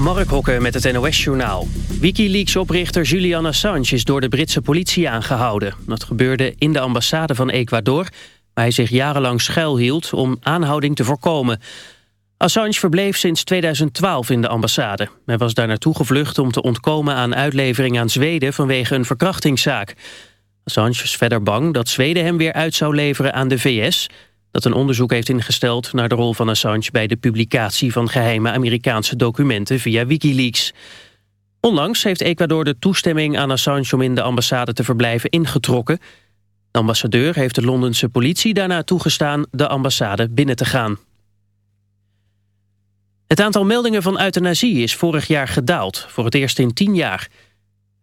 Mark Hokke met het NOS-journaal. Wikileaks-oprichter Julian Assange is door de Britse politie aangehouden. Dat gebeurde in de ambassade van Ecuador... waar hij zich jarenlang schuilhield om aanhouding te voorkomen. Assange verbleef sinds 2012 in de ambassade. Hij was daar naartoe gevlucht om te ontkomen aan uitlevering aan Zweden... vanwege een verkrachtingszaak. Assange is verder bang dat Zweden hem weer uit zou leveren aan de VS dat een onderzoek heeft ingesteld naar de rol van Assange... bij de publicatie van geheime Amerikaanse documenten via Wikileaks. Onlangs heeft Ecuador de toestemming aan Assange om in de ambassade te verblijven ingetrokken. De ambassadeur heeft de Londense politie daarna toegestaan de ambassade binnen te gaan. Het aantal meldingen van euthanasie is vorig jaar gedaald, voor het eerst in tien jaar...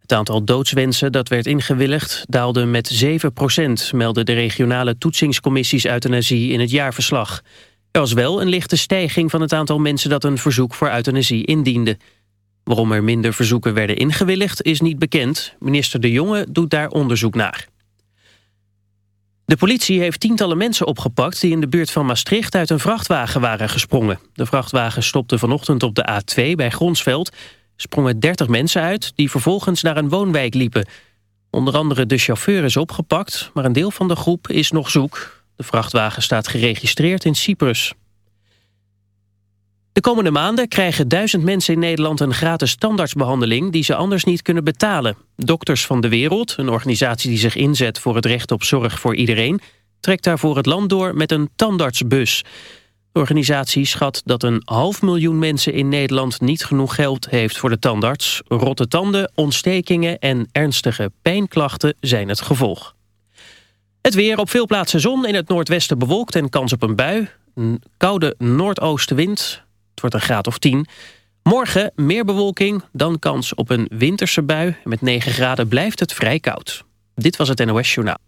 Het aantal doodswensen dat werd ingewilligd daalde met 7 procent... melden de regionale toetsingscommissies euthanasie in het jaarverslag. Er was wel een lichte stijging van het aantal mensen... dat een verzoek voor euthanasie indiende. Waarom er minder verzoeken werden ingewilligd is niet bekend. Minister De Jonge doet daar onderzoek naar. De politie heeft tientallen mensen opgepakt... die in de buurt van Maastricht uit een vrachtwagen waren gesprongen. De vrachtwagen stopte vanochtend op de A2 bij Gronsveld sprongen 30 mensen uit die vervolgens naar een woonwijk liepen. Onder andere de chauffeur is opgepakt, maar een deel van de groep is nog zoek. De vrachtwagen staat geregistreerd in Cyprus. De komende maanden krijgen duizend mensen in Nederland een gratis tandartsbehandeling die ze anders niet kunnen betalen. Dokters van de Wereld, een organisatie die zich inzet voor het recht op zorg voor iedereen, trekt daarvoor het land door met een tandartsbus. De organisatie schat dat een half miljoen mensen in Nederland niet genoeg geld heeft voor de tandarts. Rotte tanden, ontstekingen en ernstige pijnklachten zijn het gevolg. Het weer op veel plaatsen zon, in het noordwesten bewolkt en kans op een bui. Een koude noordoostenwind, het wordt een graad of 10. Morgen meer bewolking, dan kans op een winterse bui. Met 9 graden blijft het vrij koud. Dit was het NOS Journaal.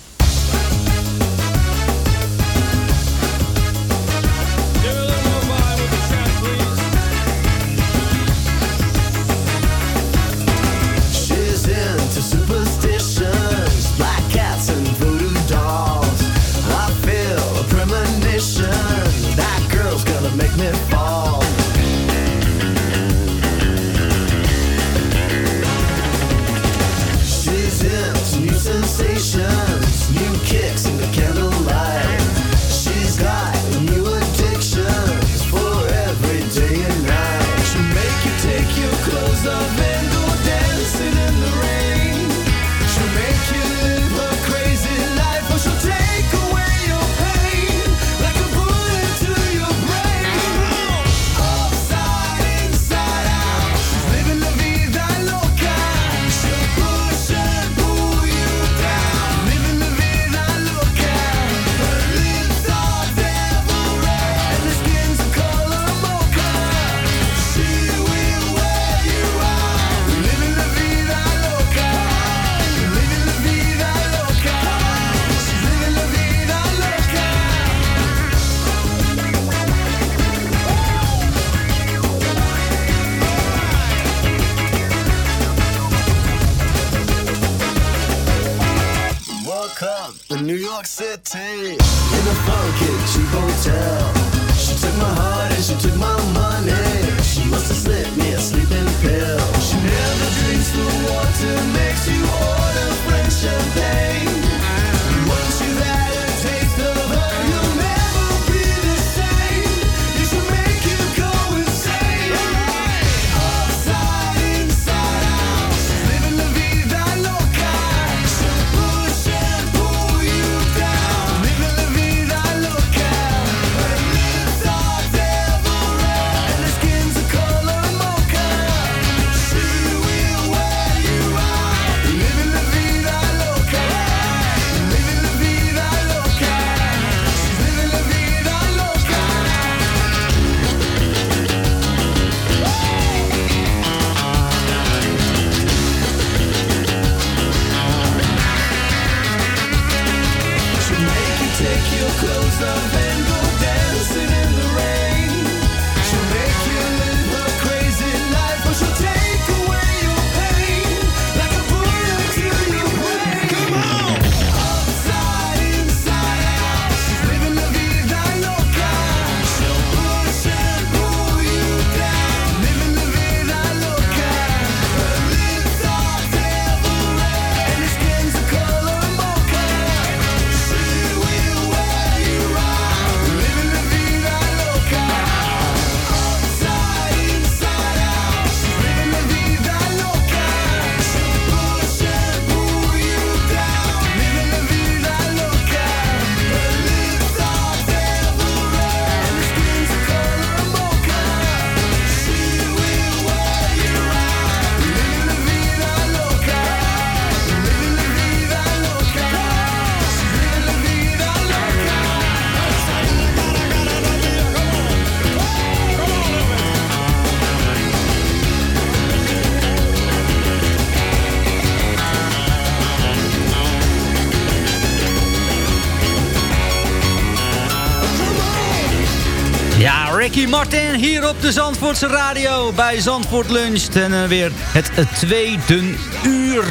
Ricky Martin hier op de Zandvoortse radio bij Zandvoort Lunch. En eh, weer het eh, tweede uur.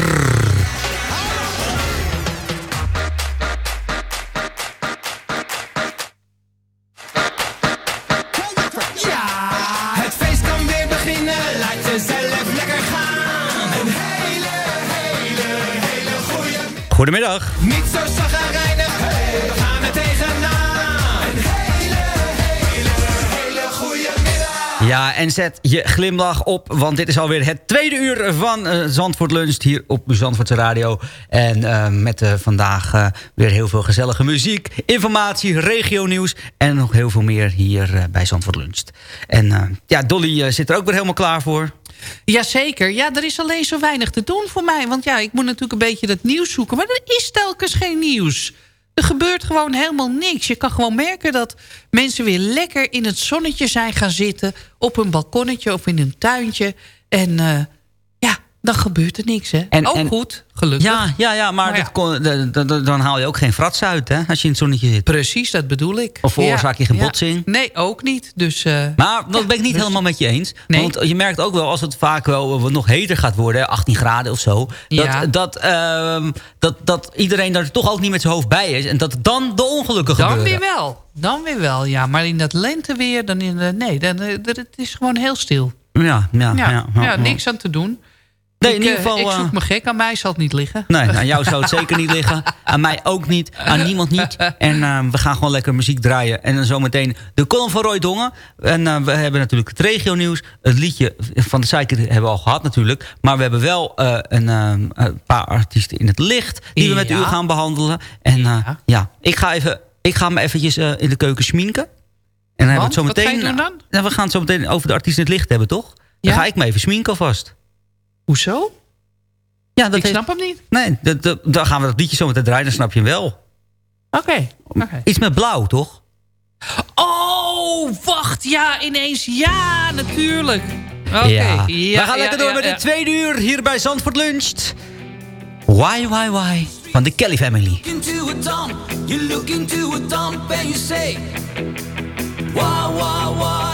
Ja, Ja, en zet je glimlach op, want dit is alweer het tweede uur van eh, Zandvoort Lunch hier op Zandvoortse Radio. En eh, met eh, vandaag weer heel veel gezellige muziek, informatie, regionieuws en nog heel veel meer hier bij Zandvoort Lunch. En ja, Dolly zit er ook weer helemaal klaar voor. Jazeker. Ja, er is alleen zo weinig te doen voor mij. Want ja, ik moet natuurlijk een beetje het nieuws zoeken. Maar er is telkens geen nieuws. Er gebeurt gewoon helemaal niks. Je kan gewoon merken dat mensen weer lekker in het zonnetje zijn gaan zitten. Op een balkonnetje of in een tuintje. En eh, dan gebeurt er niks. Hè? En- ook en- goed, gelukkig. Ja, ja, ja maar, Maar ja. dat kon- dan haal je ook geen frats uit hè, als je in het zonnetje zit. Precies, dat bedoel ik. Of veroorzaak je geen Ja, botsing. ja. Nee, ook niet. Dus, eh, Maar dat ben ik niet dus- helemaal met je eens. Nee. Want je merkt ook wel, als het vaak wel wat nog heter gaat worden... 18 graden of zo... Dat, Ja. dat, ehm, dat, dat iedereen daar toch ook niet met zijn hoofd bij is. En dat dan de ongelukken Dan gebeuren. weer wel. Dan weer wel, ja. Maar in dat lenteweer, dan in de, nee, dan, eh, het is gewoon heel stil. Ja, ja, ja, Ja, ja, ja, ja. niks aan te doen. Nee, in ieder eh, geval, ik zoek eh, me gek. Aan mij zal het niet liggen. Nee, aan jou zou het zeker niet liggen. Aan mij ook niet. Aan niemand niet. En eh, we gaan gewoon lekker muziek draaien. En dan zometeen de column van Roy Dongen. En we hebben natuurlijk het regionieuws. Het liedje van de Zeiker hebben we al gehad natuurlijk. Maar we hebben wel een, een paar artiesten in het licht... die we met Ja. u gaan behandelen. En eh, ja. ik, ga even, ik ga me eventjes in de keuken schminken. En dan hebben we het zo Want? Wat ga meteen... je doen dan? Nou, we gaan het zo meteen over de artiesten in het licht hebben, toch? Dan Ja? ga ik me even schminken alvast. Hoezo? Ja, dat ik heeft- snap hem niet. Nee, dat, dat- dan gaan we dat liedje zo meteen draaien, dan snap je hem wel. Oké. oké. Iets met blauw, toch? Oh, wacht. Ja, ineens. Ja, natuurlijk. Oké. ja. ja. We gaan ja, lekker door ja, met ja. het tweede uur hier bij Zandvoort Lunch. Why, why, why? Van de Kelly Family. into a dump, you look into a dump and you say, Why, why, why? Why,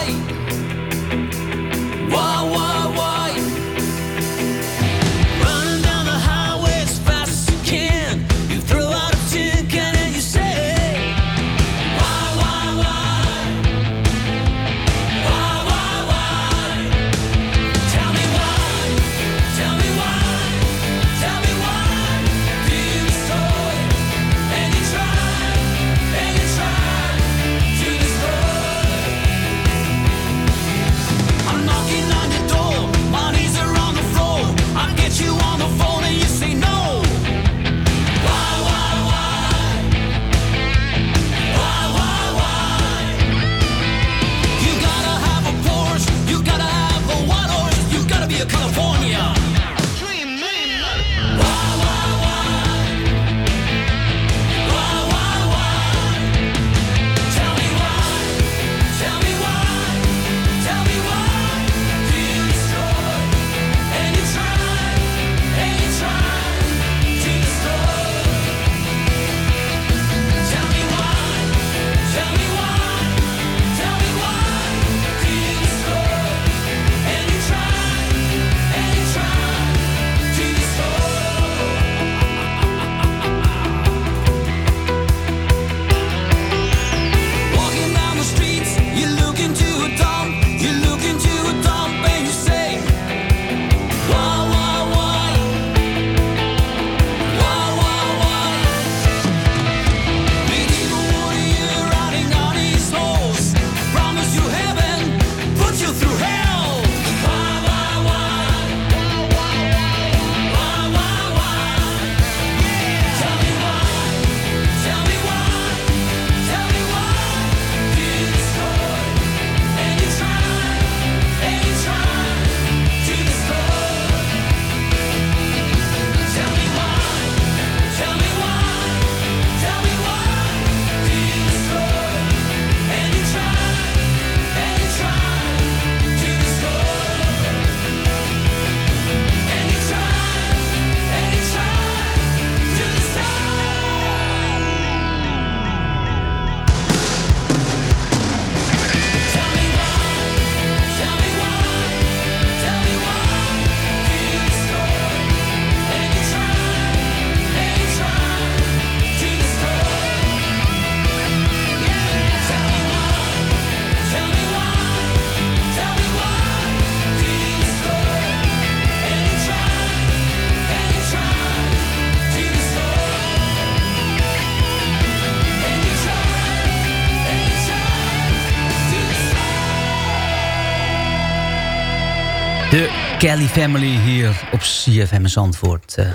Kelly Family hier op CFM Zandvoort. Uh,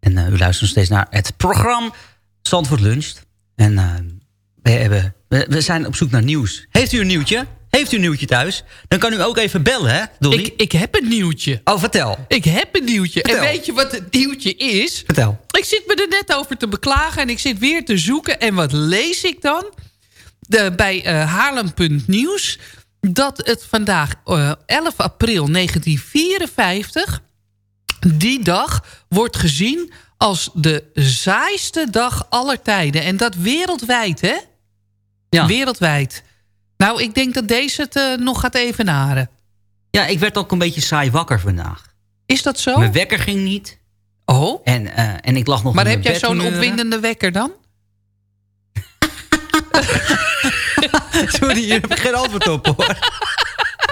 en uh, u luistert nog steeds naar het programma Zandvoort Luncht. En uh, we, hebben, we, we, zijn op zoek naar nieuws. Heeft u een nieuwtje? Heeft u een nieuwtje thuis? Dan kan u ook even bellen, hè, Dolly? Ik, ik heb een nieuwtje. Oh, vertel. Ik heb een nieuwtje. Vertel. En weet je wat het nieuwtje is? Vertel. Ik zit me er net over te beklagen en ik zit weer te zoeken. En wat lees ik dan? De, bij Haarlem.nieuws dat het vandaag uh, 11 april 1954... die dag wordt gezien als de saaiste dag aller tijden. En dat wereldwijd, hè? Ja. Wereldwijd. Nou, ik denk dat deze het uh, nog gaat evenaren. Ja, ik werd ook een beetje saai wakker vandaag. Is dat zo? Mijn wekker ging niet. Oh? En, uh, en ik lag nog Maar in heb jij zo'n opwindende wekker dan? Sorry, hier heb ik geen antwoord op, hoor.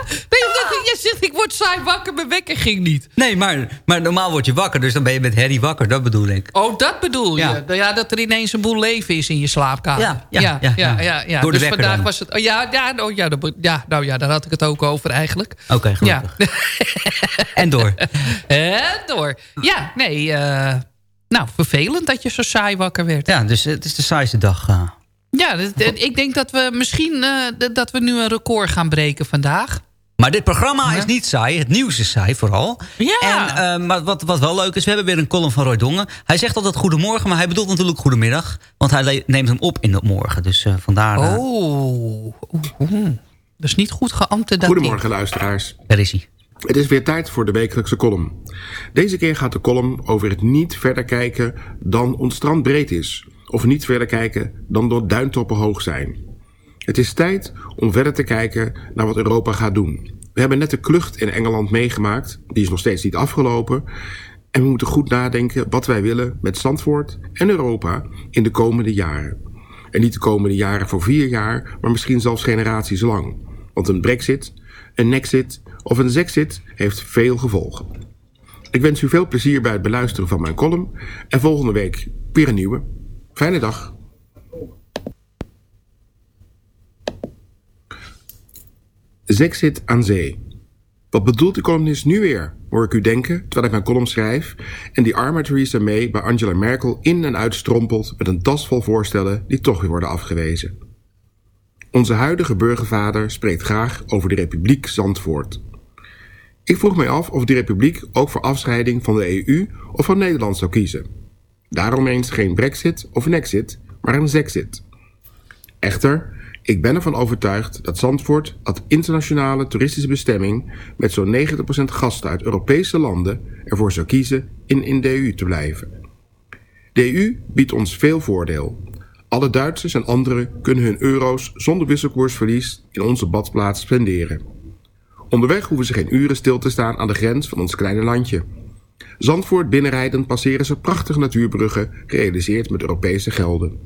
Nee, omdat je zegt, ik word saai wakker, mijn wekker ging niet. Nee, maar, maar normaal word je wakker, dus dan ben je met Harry wakker, dat bedoel ik. Oh, dat bedoel Ja. je? Ja, dat er ineens een boel leven is in je slaapkamer. Ja, ja, ja, ja. ja. ja, Door de dus wekker vandaag dan. was het... Oh, ja, ja, oh, ja, dat- ja, nou ja, daar had ik het ook over eigenlijk. Oké, Ja. gelukkig. En door. En door. Ja, nee, eh, nou, vervelend dat je zo saai wakker werd. Ja, dus het is de saaiste dag. eh. Ja, ik denk dat we misschien eh, dat- we nu een record gaan breken vandaag. Maar dit programma is niet saai. Het nieuws is saai vooral. Ja. En, eh, maar wat, wat wel leuk is, we hebben weer een column van Roy Dongen. Hij zegt altijd goedemorgen, maar hij bedoelt natuurlijk goedemiddag. Want hij neemt hem op in de morgen. Dus eh, vandaar... eh, Oh, oeh, oeh. dat is niet goed geambte. dat Goedemorgen luisteraars. Daar is hij. Het is weer tijd voor de wekelijkse column. Deze keer gaat de column over het niet verder kijken dan ons strand breed is. Of niet verder kijken dan door duintoppen hoog zijn. Het is tijd om verder te kijken naar wat Europa gaat doen. We hebben net de klucht in Engeland meegemaakt. Die is nog steeds niet afgelopen. En we moeten goed nadenken wat wij willen met Zandvoort en Europa in de komende jaren. En niet de komende jaren voor vier jaar, maar misschien zelfs generaties lang. Want een brexit, een nexit of een zexit heeft veel gevolgen. Ik wens u veel plezier bij het beluisteren van mijn column. En volgende week weer een nieuwe. Fijne dag. Zexit aan zee. Wat bedoelt de columnist nu weer? Hoor ik u denken, terwijl ik mijn column schrijf... en die arme Theresa May bij Angela Merkel in en uit strompelt... met een tas vol voorstellen die toch weer worden afgewezen. Onze huidige burgervader spreekt graag over de Republiek Zandvoort. Ik vroeg mij af of die republiek ook voor afscheiding van de EU of van Nederland zou kiezen. Daarom eens geen brexit of een exit, maar een zexit. Echter, ik ben ervan overtuigd dat Zandvoort als internationale toeristische bestemming met zo'n 90% gasten uit Europese landen ervoor zou kiezen in, in de EU te blijven. De EU biedt ons veel voordeel. Alle Duitsers en anderen kunnen hun euro's zonder wisselkoersverlies in onze badplaats spenderen. Onderweg hoeven ze geen uren stil te staan aan de grens van ons kleine landje. Zandvoort binnenrijden passeren ze prachtige natuurbruggen gerealiseerd met Europese gelden.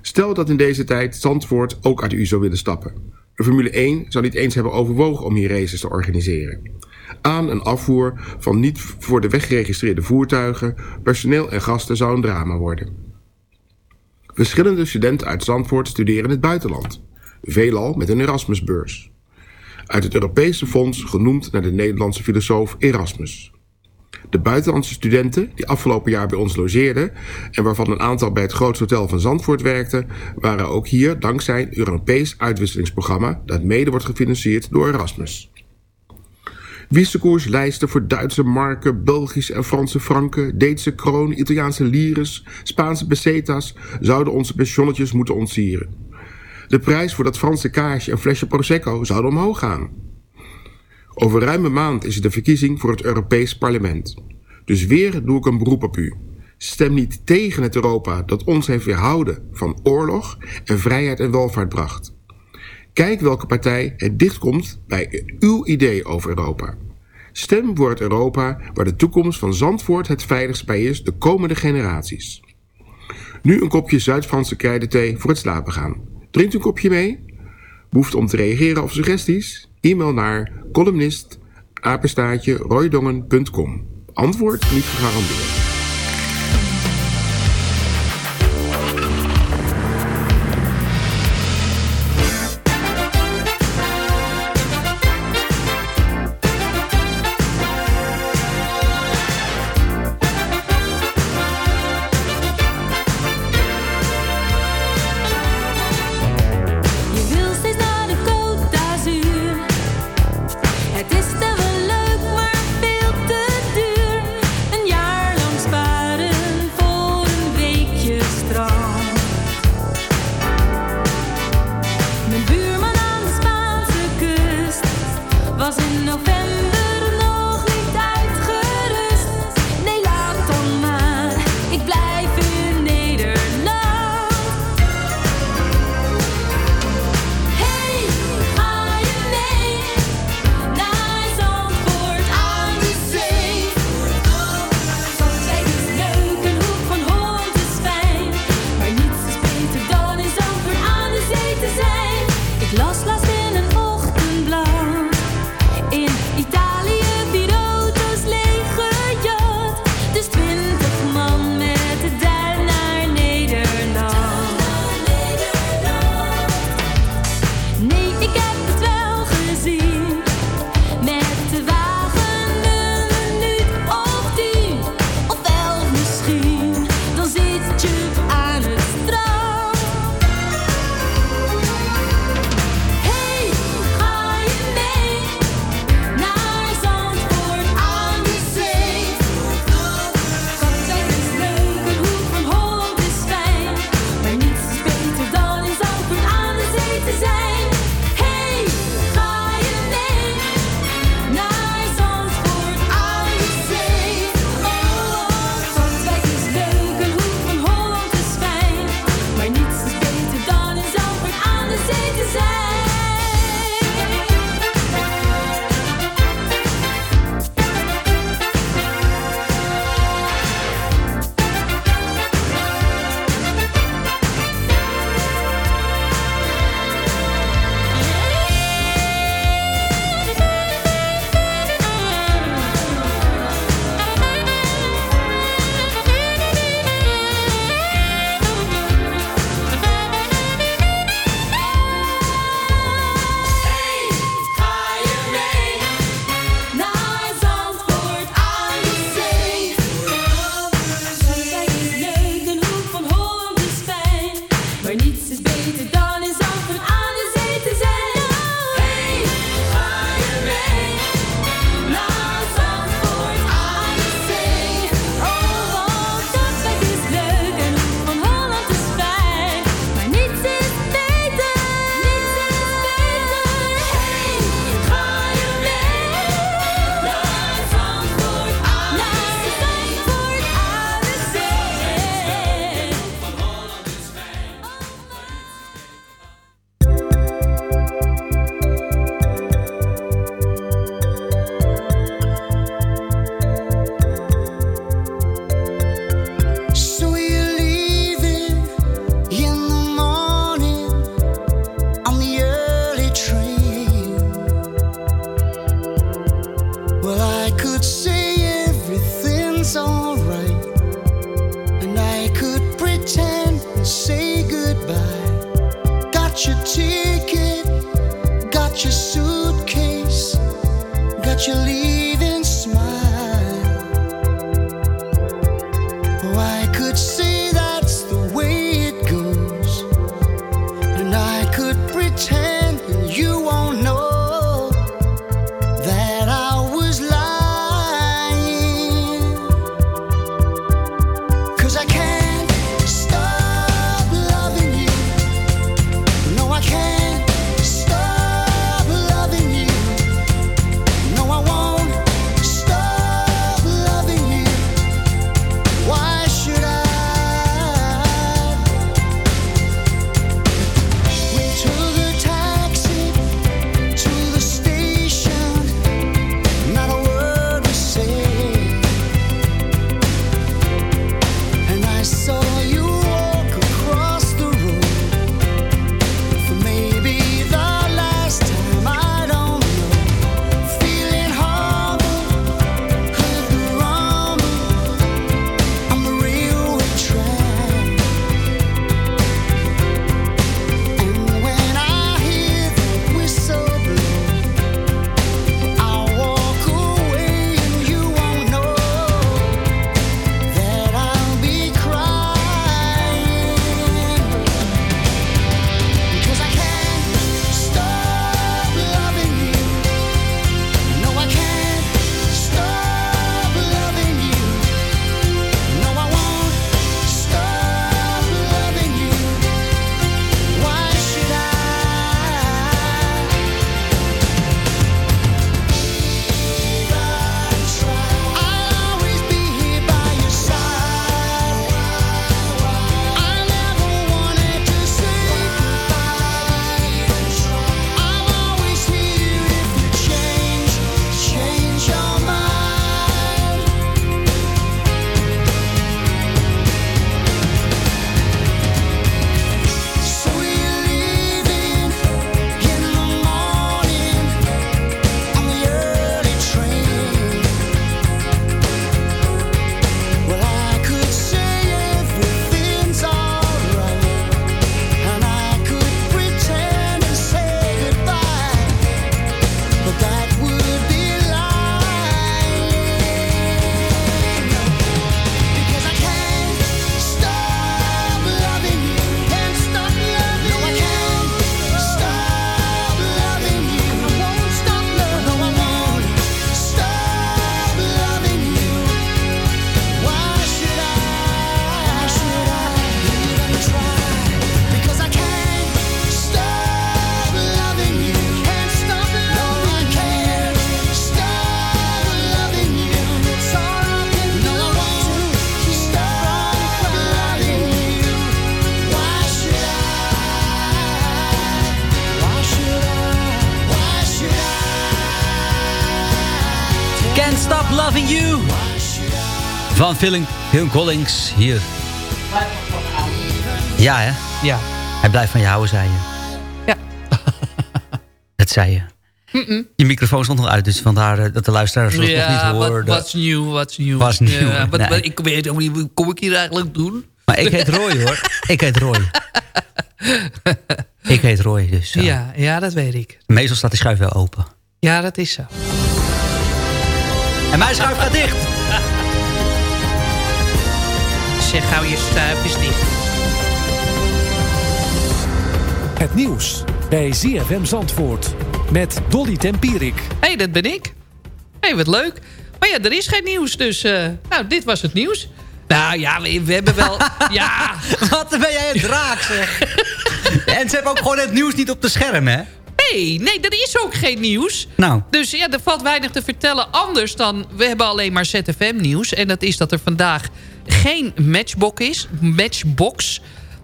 Stel dat in deze tijd Zandvoort ook uit U zou willen stappen. De Formule 1 zou niet eens hebben overwogen om hier races te organiseren. Aan- en afvoer van niet voor de weg geregistreerde voertuigen, personeel en gasten zou een drama worden. Verschillende studenten uit Zandvoort studeren in het buitenland. Veelal met een Erasmusbeurs. Uit het Europese fonds genoemd naar de Nederlandse filosoof Erasmus. De buitenlandse studenten die afgelopen jaar bij ons logeerden en waarvan een aantal bij het grootste hotel van Zandvoort werkten, waren ook hier dankzij een Europees uitwisselingsprogramma dat mede wordt gefinancierd door Erasmus. Wisselkoerslijsten voor Duitse marken, Belgische en Franse franken, Deense kronen, Italiaanse lires, Spaanse pesetas zouden onze pensionnetjes moeten ontsieren. De prijs voor dat Franse kaasje en flesje Prosecco zouden omhoog gaan. Over ruim een maand is het de verkiezing voor het Europees Parlement. Dus weer doe ik een beroep op u. Stem niet tegen het Europa dat ons heeft weerhouden van oorlog en vrijheid en welvaart bracht. Kijk welke partij het dichtkomt bij uw idee over Europa. Stem voor het Europa waar de toekomst van Zandvoort het veiligst bij is de komende generaties. Nu een kopje Zuid-Franse kruidenthee voor het slapen gaan. Drinkt u een kopje mee? Behoeft om te reageren of suggesties? E-mail naar columnist roydongen.com. Antwoord niet gegarandeerd. Can't Stop Loving You. Van Phil, Collins hier. Ja, hè? Ja. Hij blijft van je houden, zei je. Ja. Dat zei je. Je microfoon stond nog uit, dus vandaar eh, dat de luisteraars het nog niet Ja, hoorden. what's new, what's new. What's new, Ja, wat, nee. wat- ik weet ook niet, kom ik hier eigenlijk doen? Maar ik heet Roy, hoor. Ik heet Roy. ik heet Roy, dus. Ja, ja, dat weet ik. Meestal staat die schuif wel open. Ja, dat is zo. En mijn schuif gaat dicht. Zeg, hou je stuipjes dicht. Het nieuws bij ZFM Zandvoort met Dolly Tempierik. Hé, hey, dat ben ik. Hé, hey, wat leuk. Maar ja, er is geen nieuws, dus... eh, nou, dit was het nieuws. Nou ja, we, we hebben wel... ja, Wat ben jij een draak, zeg. en ze hebben ook gewoon het nieuws niet op de scherm, hè? Nee, nee, er is ook geen nieuws. Nou. Dus ja, er valt weinig te vertellen anders dan... We hebben alleen maar ZFM nieuws. En dat is dat er vandaag geen matchbox is. Matchbox.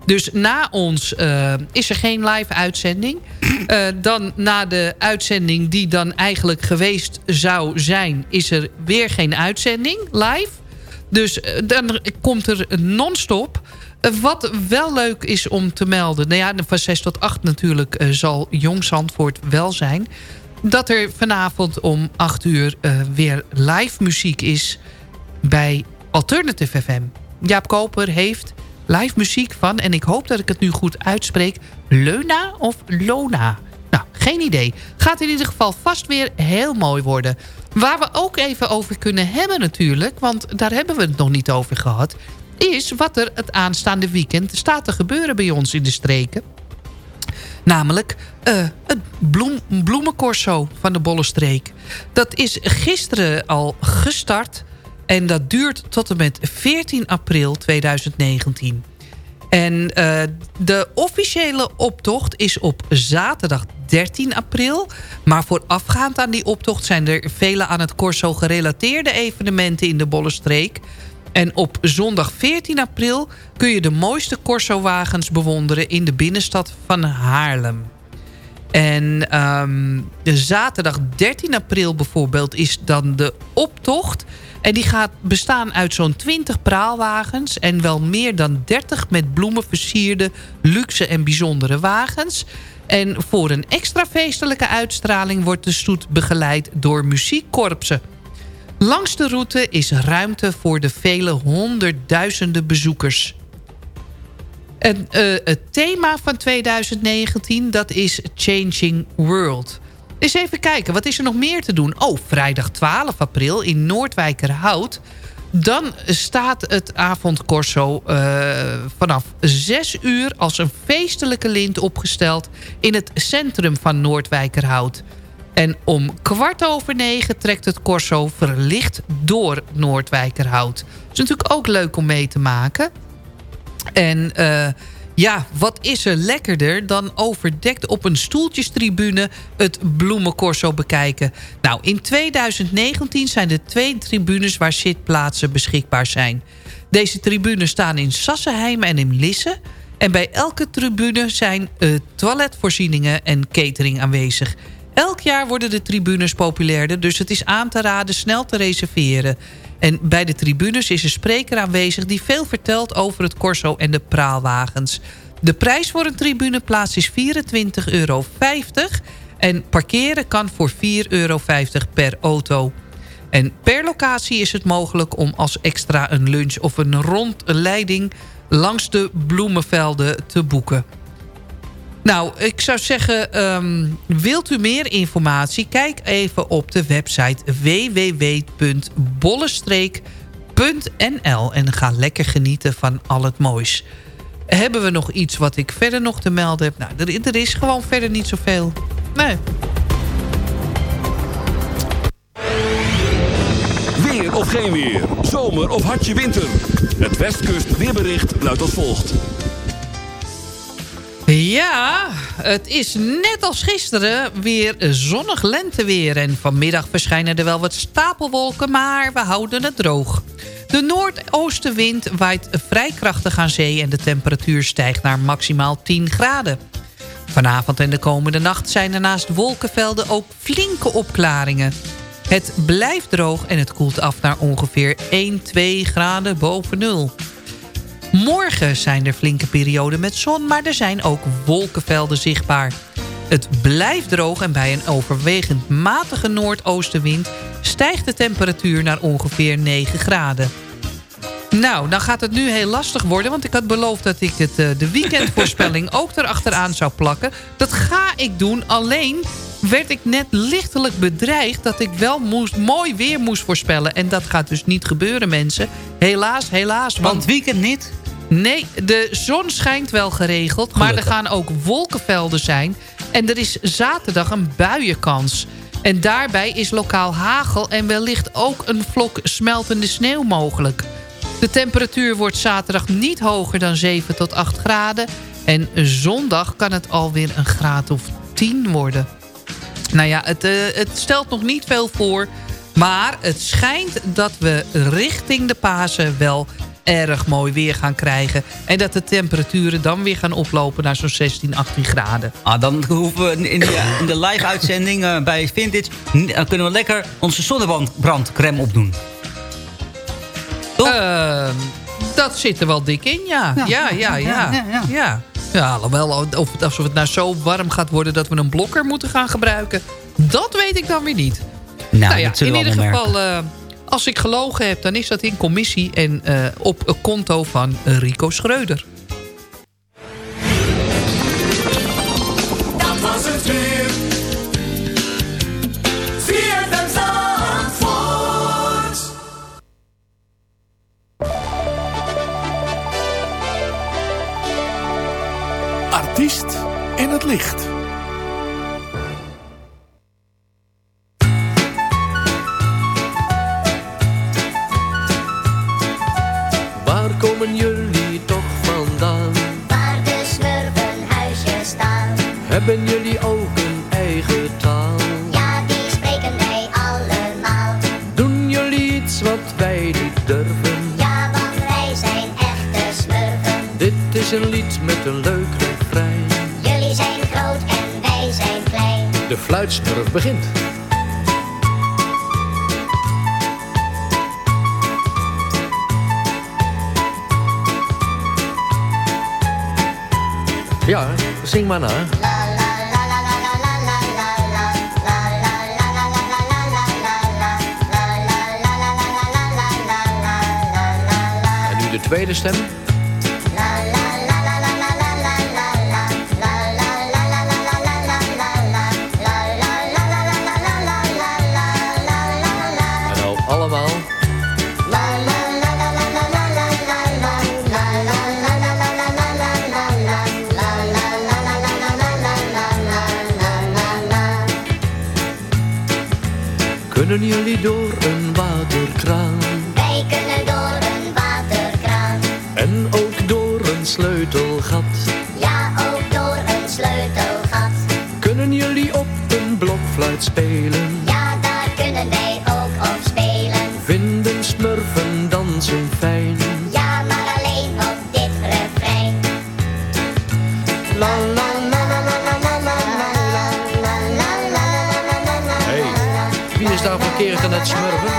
Dus na ons eh, is er geen live uitzending. Eh, dan na de uitzending die dan eigenlijk geweest zou zijn... is er weer geen uitzending live. Dus eh, dan komt er non-stop... Wat wel leuk is om te melden... Nou ja, van 6 tot 8 natuurlijk eh, zal Jong Zandvoort wel zijn... dat er vanavond om 8 uur eh, weer live muziek is... bij Alternative FM. Jaap Koper heeft live muziek van... en ik hoop dat ik het nu goed uitspreek... Leuna of Lona? Nou, geen idee. Gaat in ieder geval vast weer heel mooi worden. Waar we ook even over kunnen hebben natuurlijk... want daar hebben we het nog niet over gehad... is wat er het aanstaande weekend staat te gebeuren bij ons in de streken. Namelijk eh, het bloem, bloemencorso van de Bollenstreek. Dat is gisteren al gestart... en dat duurt tot en met 14 april 2019. En eh, de officiële optocht is op zaterdag 13 april. Maar voorafgaand aan die optocht zijn er vele aan het Corso gerelateerde evenementen in de Bollenstreek. En op zondag 14 april kun je de mooiste Corso-wagens bewonderen in de binnenstad van Haarlem. En ehm, de zaterdag 13 april bijvoorbeeld is dan de optocht. En die gaat bestaan uit zo'n 20 praalwagens... en wel meer dan 30 met bloemen versierde luxe en bijzondere wagens. En voor een extra feestelijke uitstraling wordt de stoet begeleid door muziekkorpsen. Langs de route is ruimte voor de vele honderdduizenden bezoekers. En, eh, het thema van 2019, dat is Changing World. Eens even kijken, wat is er nog meer te doen? Oh, vrijdag 12 april in Noordwijkerhout. Dan staat het avondcorso eh, vanaf 6 uur... als een feestelijke lint opgesteld in het centrum van Noordwijkerhout. En om kwart over negen trekt het corso verlicht door Noordwijkerhout. Dat is natuurlijk ook leuk om mee te maken. En eh, ja, wat is er lekkerder dan overdekt op een stoeltjestribune het bloemencorso bekijken? Nou, in 2019 zijn er twee tribunes waar zitplaatsen beschikbaar zijn. Deze tribunes staan in Sassenheim en in Lisse. En bij elke tribune zijn eh, toiletvoorzieningen en catering aanwezig. Elk jaar worden de tribunes populairder, dus het is aan te raden snel te reserveren. En bij de tribunes is een spreker aanwezig die veel vertelt over het corso en de praalwagens. De prijs voor een tribuneplaats is 24,50 euro. En parkeren kan voor 4,50 euro per auto. En per locatie is het mogelijk om als extra een lunch of een rondleiding langs de bloemenvelden te boeken. Nou, ik zou zeggen, ehm, wilt u meer informatie? Kijk even op de website www.bollestreek.nl en ga lekker genieten van al het moois. Hebben we nog iets wat ik verder nog te melden heb? Nou, er, is gewoon verder niet zoveel. Nee. Weer of geen weer. Zomer of hartje winter. Het Westkust weerbericht luidt als volgt. Ja, het is net als gisteren weer zonnig lenteweer. En vanmiddag verschijnen er wel wat stapelwolken, maar we houden het droog. De noordoostenwind waait vrij krachtig aan zee... en de temperatuur stijgt naar maximaal 10 graden. Vanavond en de komende nacht zijn er naast wolkenvelden ook flinke opklaringen. Het blijft droog en het koelt af naar ongeveer 1, 2 graden boven nul. Morgen zijn er flinke perioden met zon, maar er zijn ook wolkenvelden zichtbaar. Het blijft droog en bij een overwegend matige noordoostenwind... stijgt de temperatuur naar ongeveer 9 graden. Nou, dan gaat het nu heel lastig worden... want ik had beloofd dat ik het, eh, de weekendvoorspelling ook erachteraan zou plakken. Dat ga ik doen, alleen werd ik net lichtelijk bedreigd... dat ik wel moest, mooi weer moest voorspellen. En dat gaat dus niet gebeuren, mensen. Helaas, helaas. Want weekend niet? Nee, de zon schijnt wel geregeld... maar er gaan ook wolkenvelden zijn. En er is zaterdag een buienkans... En daarbij is lokaal hagel en wellicht ook een vlok smeltende sneeuw mogelijk. De temperatuur wordt zaterdag niet hoger dan 7 tot 8 graden. En zondag kan het alweer een graad of 10 worden. Nou ja, het, eh, het stelt nog niet veel voor. Maar het schijnt dat we richting de Pasen wel erg mooi weer gaan krijgen. En dat de temperaturen dan weer gaan oplopen naar zo'n 16, 18 graden. Ah, dan hoeven we in de, in de live-uitzending eh, bij Vintage... dan kunnen we lekker onze zonnebrandcrème opdoen. Ehm, dat zit er wel dik in, ja. Ja, ja, ja. ja, ja, ja. ja. alhoewel, of het, alsof het nou zo warm gaat worden... dat we een blokker moeten gaan gebruiken... dat weet ik dan weer niet. Nou, ja, dat zullen in ieder geval... als ik gelogen heb, dan is dat in commissie... en eh, op een konto van Rico Schreuder. Dat was het weer. Artiest in het licht. Hebben jullie ook een eigen taal? Ja, die spreken wij allemaal. Doen jullie iets wat wij niet durven? Ja, want wij zijn echte smurfen. Dit is een lied met een leuk refrein. Jullie zijn groot en wij zijn klein. De fluitsmurf begint. Ja, zing maar na. De tweede stem. Kunnen jullie door een waterkraan? Sleutelgat. Ja, ook door een sleutelgat. Kunnen jullie op een blokfluit spelen? Ja, daar kunnen wij ook op spelen. Vinden smurfen dansen fijn? Ja, maar alleen op dit refrein. La la la la la la la la la la la la Hey, wie is daar verkeerd aan het smurfen? Hey,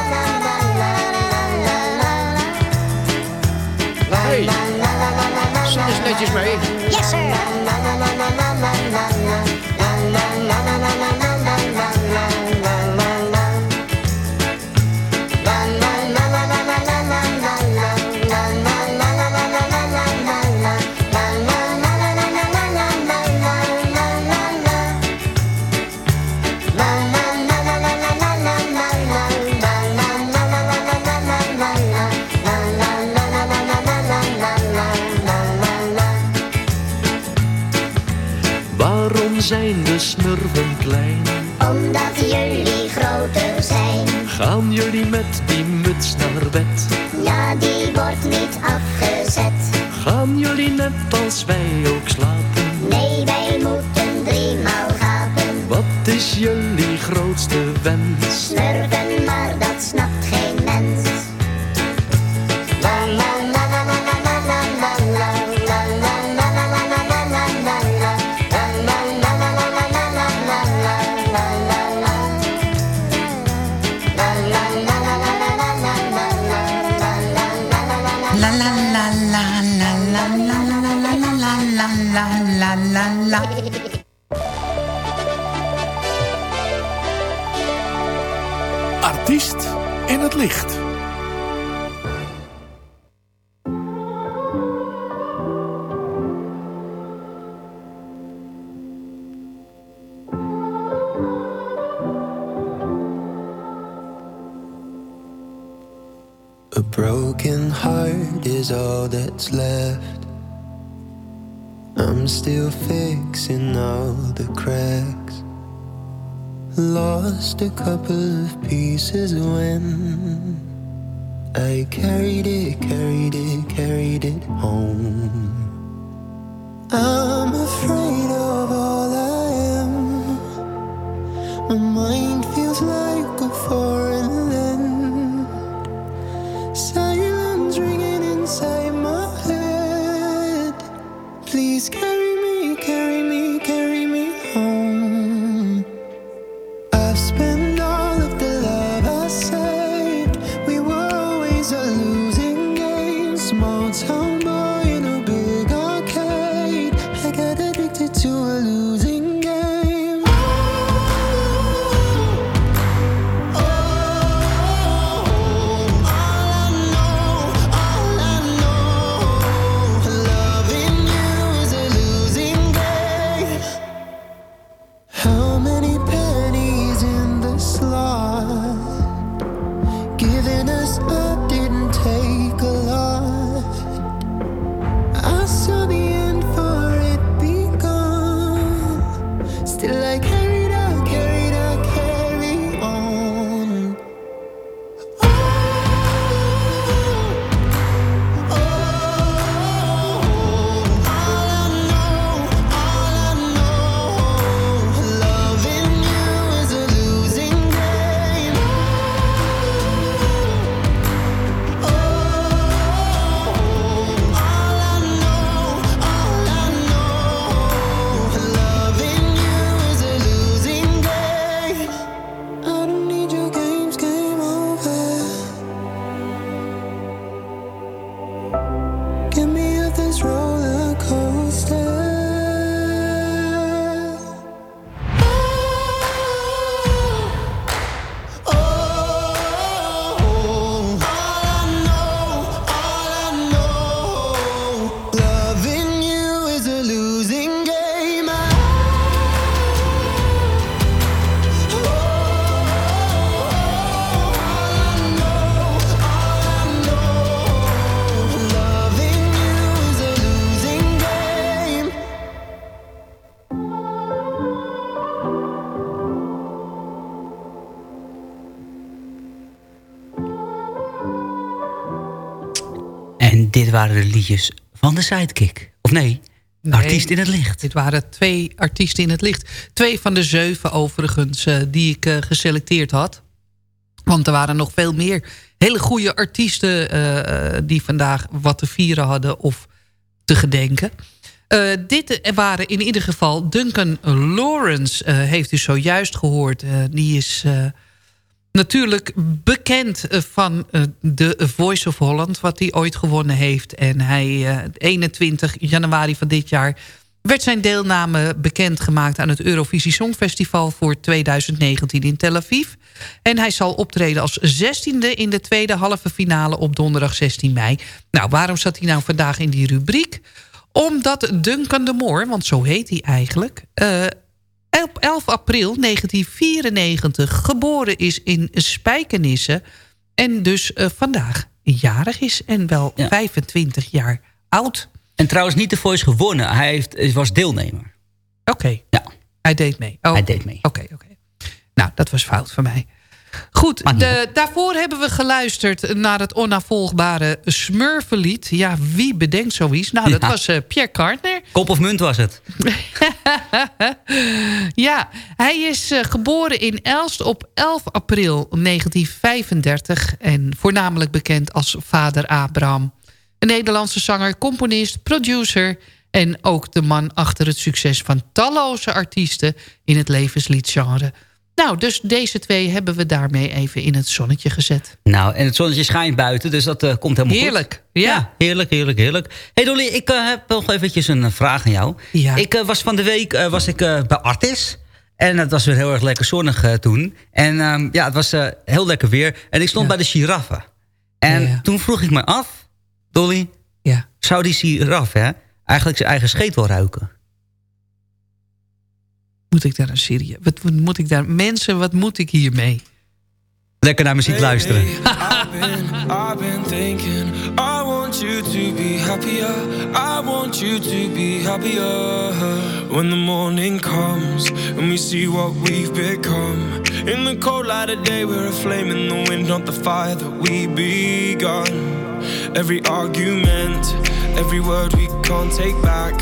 zijn de smurfen klein? Omdat jullie groter zijn. Gaan jullie met die muts naar bed? Ja, die wordt niet afgezet. Gaan jullie net als wij ook slapen? Nee, wij moeten driemaal gapen. Wat is jullie grootste wens? Smurfen, maar dat snapt geen mens. In het licht. A broken heart is all that's left. I'm still fixing all the cracks. Lost a couple of pieces when I carried it, carried it, carried it home. I'm afraid of all I am. My mind feels like a foreign land. Waren de liedjes van de Sidekick. Of nee, Artiest in het Licht. Dit waren twee artiesten in het licht. Twee van de zeven overigens eh, die ik eh, geselecteerd had. Want er waren nog veel meer hele goede artiesten... eh, die vandaag wat te vieren hadden of te gedenken. Eh, dit waren in ieder geval Duncan Lawrence, heeft u zojuist gehoord. Eh, die is natuurlijk bekend eh, van eh, de Voice of Holland... wat hij ooit gewonnen heeft. En hij, eh, 21 januari van dit jaar... werd zijn deelname bekendgemaakt aan het Eurovisie Songfestival... voor 2019 in Tel Aviv. En hij zal optreden als 16e in de tweede halve finale... op donderdag 16 mei. Nou, waarom zat hij nou vandaag in die rubriek? Omdat Duncan de Moor, want zo heet hij eigenlijk... eh, op 11 april 1994 geboren is in Spijkenisse... en dus eh, vandaag jarig is en wel 25 jaar oud. En trouwens niet de Voice gewonnen. Hij heeft, was deelnemer. Oké. Ja. Hij deed mee. Oh, Hij deed mee. Oké, oké. Nou, dat was fout van mij. Goed, de, daarvoor hebben we geluisterd naar het onnavolgbare Smurfenlied. Ja, wie bedenkt zoiets? Nou, dat Ja. was eh, Pierre Cartner. Kop of munt was het. ja, hij is eh, geboren in Elst op 11 april 1935... en voornamelijk bekend als vader Abraham. Een Nederlandse zanger, componist, producer... en ook de man achter het succes van talloze artiesten... in het levensliedgenre. Nou, dus deze twee hebben we daarmee even in het zonnetje gezet. Nou, en het zonnetje schijnt buiten, dus dat eh, komt helemaal Heerlijk, goed. ja. heerlijk, heerlijk, heerlijk. hey Dolly, ik eh, heb nog eventjes een eh, vraag aan jou. Ja. Ik was van de week was ik, bij Artis. En het was weer heel erg lekker zonnig toen. En ehm, ja, het was heel lekker weer. En ik stond bij de giraffen. En toen vroeg ik me af, Dolly... Ja. zou die giraf hè, eigenlijk zijn eigen scheet wel ruiken? Moet ik daar een serie? Wat, wat moet ik daar? Mensen, wat moet ik hiermee? Lekker naar muziek luisteren. I've been thinking, I want you to be happier. I want you to be happier. When the morning comes and we see what we've become. In the cold light of day, we're a flame in the wind, not the fire that we begun. Every argument, every word we can't take back.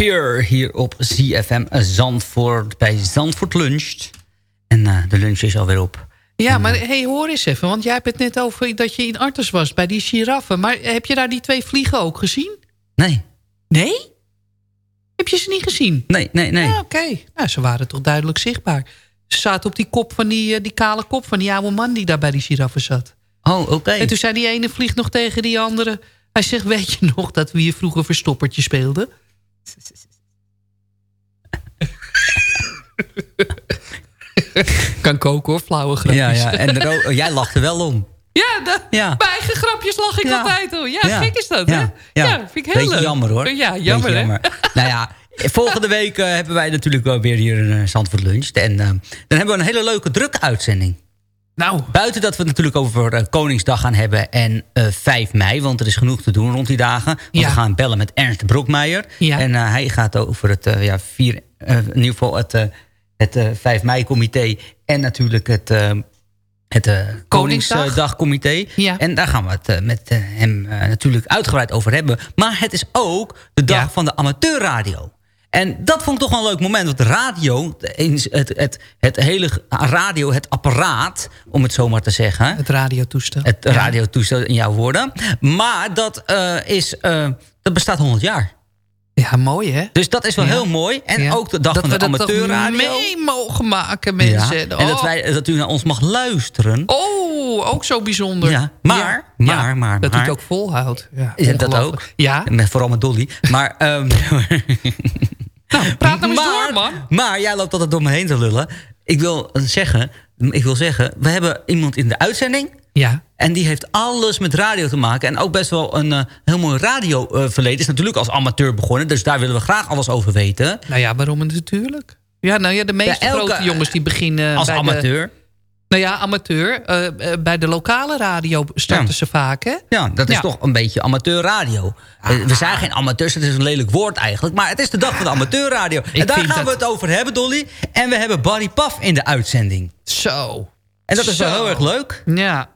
Happier hier op ZFM Zandvoort bij Zandvoort Lunch. En eh, de lunch is alweer op. Ja, maar hey, hoor eens even. Want jij hebt het net over dat je in Artes was bij die giraffen. Maar heb je daar die twee vliegen ook gezien? Nee. Nee? Heb je ze niet gezien? Nee, nee, nee. Oké, nou, ze waren toch duidelijk zichtbaar. Ze zaten op die kop van die, eh, die kale kop van die oude man die daar bij die giraffen zat. Oh, oké. En toen zei die ene vlieg nog tegen die andere... Hij zegt, weet je nog dat we hier vroeger verstoppertje speelden? kan koken hoor, flauwe grapjes. Ja, ja. En oh, jij lachte wel om. Ja, Ja. bij eigen grapjes lach ik Ja. altijd hoor. Ja, Ja. gek is dat, hè? Ja. Ja, vind ik heel Beetje leuk. jammer hoor. Ja, jammer hè? nou ja, volgende week eh, hebben wij natuurlijk wel weer hier een uh, Zandvoort Lunch. En eh, dan hebben we een hele leuke drukke uitzending. Nou. Buiten dat we het natuurlijk over eh, Koningsdag gaan hebben en eh 5 mei. Want er is genoeg te doen rond die dagen. Ja. we gaan bellen met Ernst Brokmeijer. Ja. En eh, hij gaat over het, eh, ja, vier, eh, in ieder geval het, eh, het eh, 5 mei-comité. En natuurlijk het, eh, het eh, Koningsdag. Koningsdagcomité. Ja. En daar gaan we het eh, met eh, hem eh, natuurlijk uitgebreid over hebben. Maar het is ook de dag van de amateurradio. En dat vond ik toch wel een leuk moment. Want de radio, het, het, het hele radio, het apparaat, om het zo maar te zeggen. Het radiotoestel. Het radiotoestel in jouw woorden. Maar dat, eh, is, eh, dat bestaat 100 jaar. Ja, mooi hè? Dus dat is wel Ja. heel mooi. En Ja. ook de dag dat van de we dat amateurradio. mee mogen maken, mensen. Ja. En dat, Oh. wij, dat u naar ons mag luisteren. Oh, ook zo bijzonder. Ja, maar, Ja. maar, Ja, maar, Dat u maar. het ook volhoudt. Ja, dat ook. Ja. Met, vooral met Dolly. Maar, ehm, Praat nou eens maar, door, man. Maar jij loopt altijd door me heen te lullen. Ik wil zeggen, ik wil zeggen, we hebben iemand in de uitzending. Ja. En die heeft alles met radio te maken. En ook best wel een eh, heel mooi radioverleden. Is natuurlijk als amateur begonnen. Dus daar willen we graag alles over weten. Nou ja, waarom natuurlijk? Ja, nou ja, de meeste Ja, elke- grote jongens die beginnen Als bij de- amateur. Nou ja, amateur. eh, eh, bij de lokale radio starten Ja. ze vaak, hè? Ja, dat is Ja. toch een beetje amateurradio. Eh, We zijn geen amateurs, het is een lelijk woord eigenlijk. Maar het is de dag van de amateurradio. En daar gaan we dat- het over hebben, Dolly. En we hebben Barry Paf in de uitzending. Zo. En dat is wel heel erg leuk. Ja.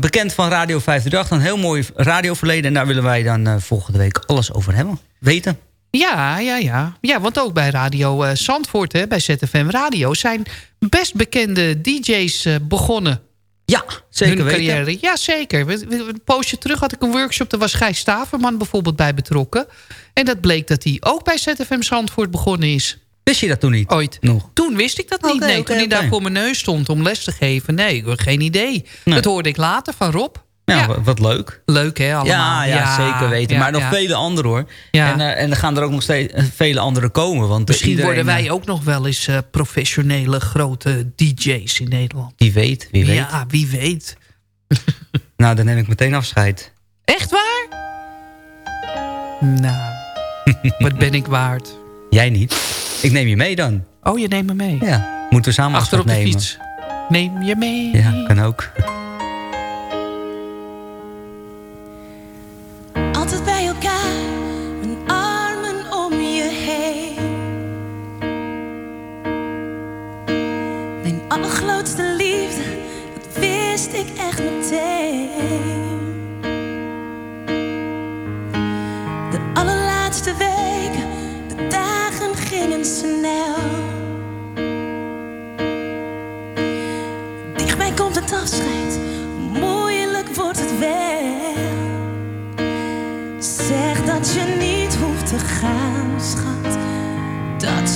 Bekend van Radio 538, een heel mooi radioverleden. En daar willen wij dan volgende week alles over hebben. Weten. Ja, ja, ja. Ja, want ook bij Radio eh, Zandvoort, hè, bij ZFM Radio... zijn best bekende DJ's eh, begonnen. Ja, zeker hun weten. carrière. Ja, zeker. Een poosje terug had ik een workshop... daar was Gijs Staverman bijvoorbeeld bij betrokken. En dat bleek dat hij ook bij ZFM Zandvoort begonnen is. Wist je dat toen niet? Ooit. Nog. Toen wist ik dat niet. Nee, toen hij daar voor mijn neus stond om les te geven. Nee, ik had geen idee. Dat hoorde ik later van Rob. Ja, wa- wat leuk. Leuk hè, allemaal. Ja, ja, zeker weten. maar nog vele anderen hoor. En, eh, en er gaan er ook nog steeds eh, vele anderen komen. Want eh, Misschien iedereen, worden wij ook nog wel eens professionele grote DJ's in Nederland. Wie weet, wie weet. Ja, wie weet. Nou, dan neem ik meteen afscheid. Echt waar? Nou, wat ben ik waard. Jij niet. Ik neem je mee dan. Oh, je neemt me mee. Ja, moeten we samen Achter op de nemen. fiets. Neem je mee. Ja, kan ook. Altijd bij elkaar,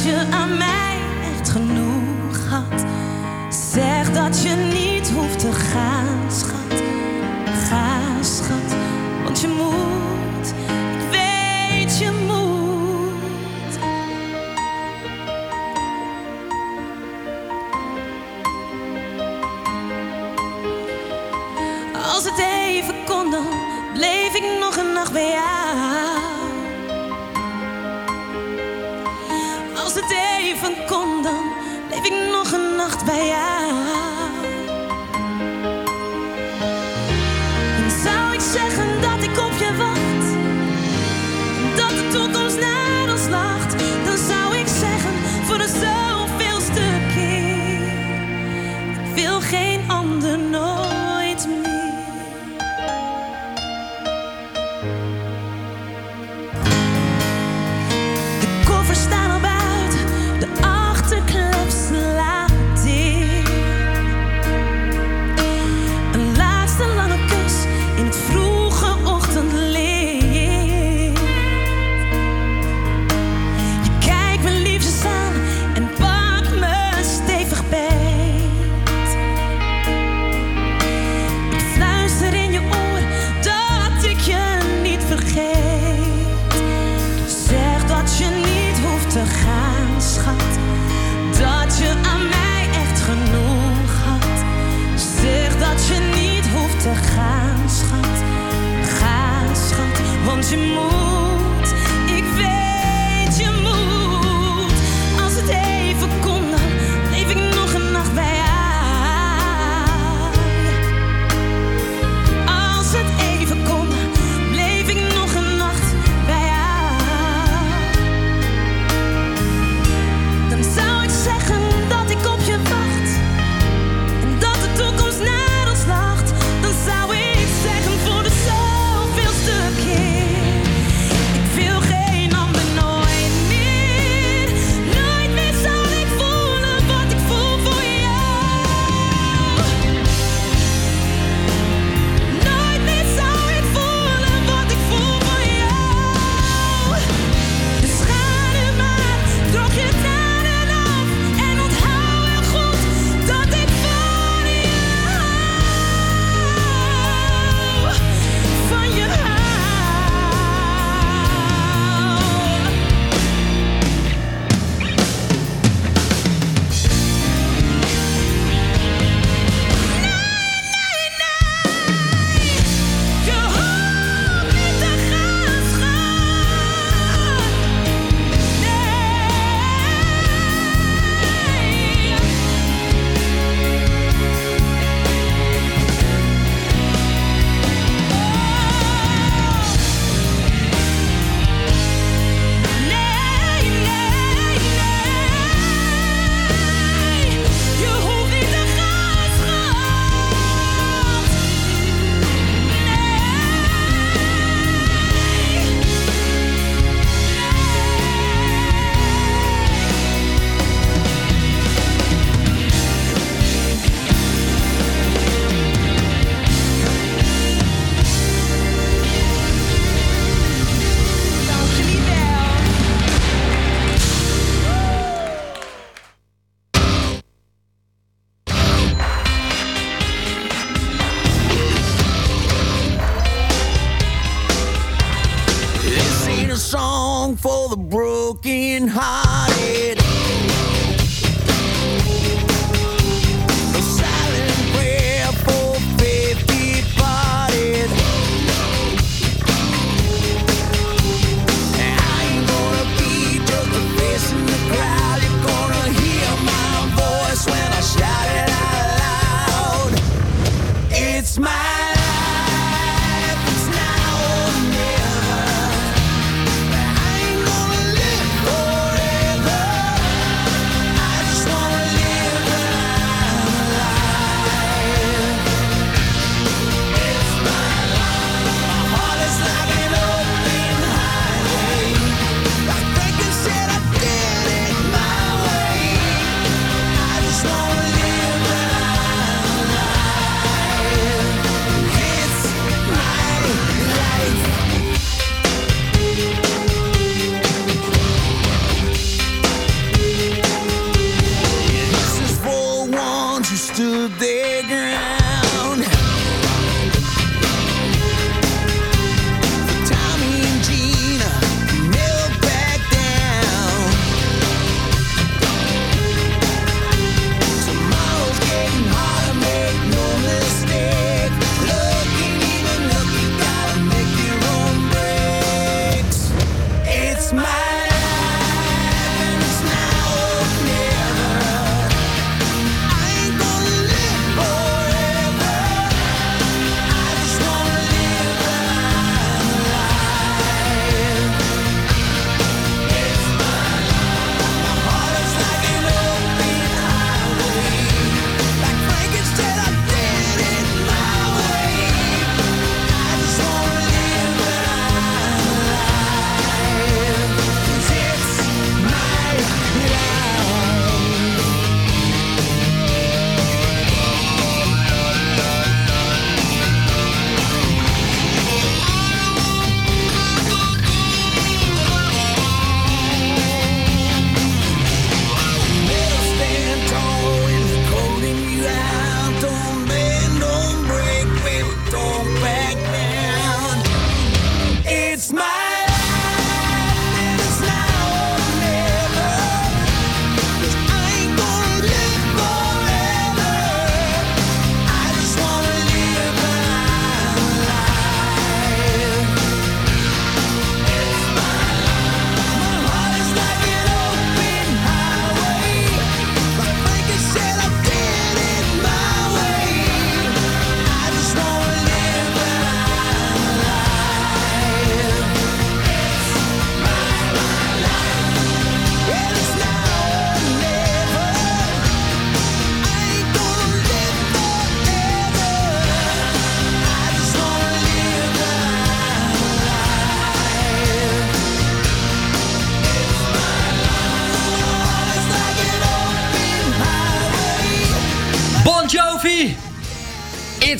je aan mij echt genoeg had. Zeg dat je niet hoeft te gaan, de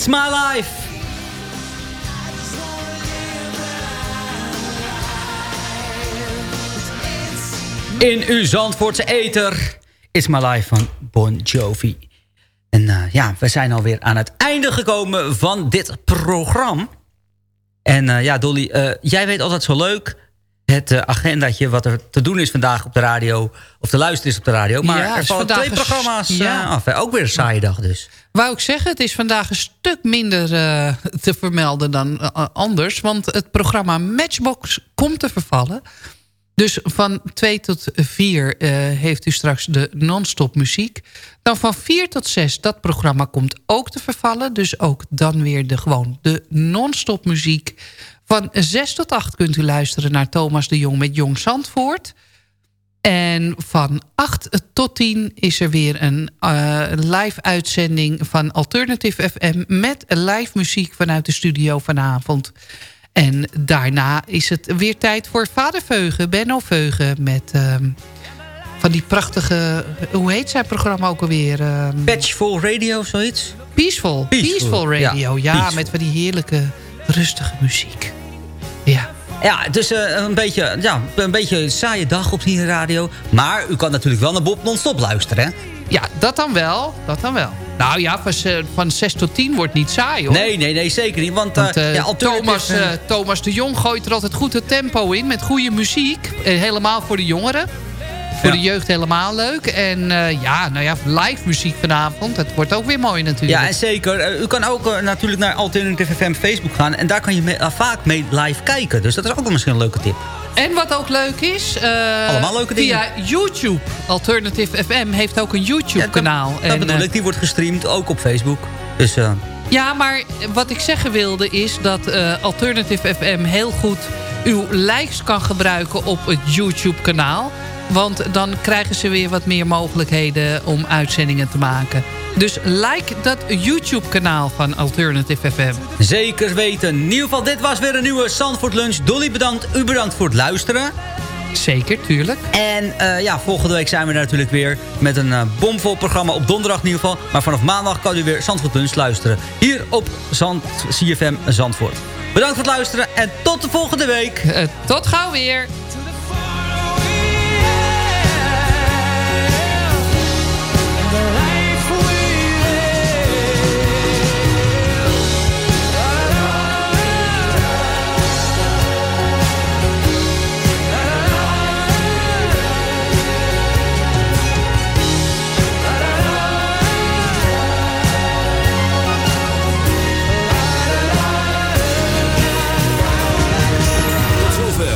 It's My Life. In uw Zandvoortse eter, It's My Life van Bon Jovi. En eh, ja, we zijn alweer aan het einde gekomen van dit programma. En eh, ja, Dolly, eh, jij weet altijd zo leuk het agendaatje wat er te doen is vandaag op de radio. Of te luisteren is op de radio. Maar Ja, er is vallen twee programma's ja. af. hè. Ook weer een saaie dag dus. Wou ik zeggen, het is vandaag een stuk minder eh, te vermelden dan eh, anders. Want het programma Matchbox komt te vervallen. Dus van 2 tot 4 eh, heeft u straks de non-stop muziek. Dan van 4 tot 6, dat programma komt ook te vervallen. Dus ook dan weer de, gewoon de non-stop muziek. Van 6 tot 8 kunt u luisteren naar Thomas de Jong met Jong Zandvoort. En van 8 tot 10 is er weer een eh, live uitzending van Alternative FM... met live muziek vanuit de studio vanavond. En daarna is het weer tijd voor Vader Veugen, Benno Veugen... met ehm, van die prachtige... Hoe heet zijn programma ook alweer? Ehm, Patchful Radio of zoiets? Peaceful. Peaceful, Peaceful, ja. Radio. Ja, Peaceful. met van die heerlijke, rustige muziek. Ja. Ja, dus eh, een, beetje, ja, een beetje een saaie dag op die radio. Maar u kan natuurlijk wel naar Bob non-stop luisteren, hè? Ja, dat dan wel. Dat dan wel. Nou ja, van, ze- van 6 tot 10 wordt niet saai hoor. Nee, nee, nee, zeker niet. Want, eh, Want, eh, ja, Thomas, eh, eh, Thomas de Jong gooit er altijd goed het tempo in. Met goede muziek. Eh, helemaal voor de jongeren. Voor Ja. de jeugd helemaal leuk. En eh, ja, nou ja, live muziek vanavond. Het wordt ook weer mooi natuurlijk. Ja, en zeker. Eh, u kan ook eh, natuurlijk naar Alternative FM Facebook gaan. En daar kan je vaak mee live kijken. Dus dat is ook wel misschien een leuke tip. En wat ook leuk is... Allemaal leuke dingen. Via YouTube. Alternative FM heeft ook een YouTube-kanaal. Dat En, bedoel ik, die wordt gestreamd ook op Facebook. Dus Ja, maar wat ik zeggen wilde is dat Alternative FM heel goed uw likes kan gebruiken op het YouTube-kanaal. Want dan krijgen ze weer wat meer mogelijkheden om uitzendingen te maken. Dus like dat YouTube-kanaal van Alternative FM. zeker weten. In ieder geval, dit was weer een nieuwe Zandvoort Lunch. Dolly bedankt, u bedankt voor het luisteren. Zeker, tuurlijk. En eh, ja, volgende week zijn we er natuurlijk weer met een eh, bomvol programma. Op donderdag in ieder geval. Maar vanaf maandag kan u weer Zandvoort Lunch luisteren. Hier op Zand CFM Zandvoort. Bedankt voor het luisteren en tot de volgende week. Eh, tot gauw weer.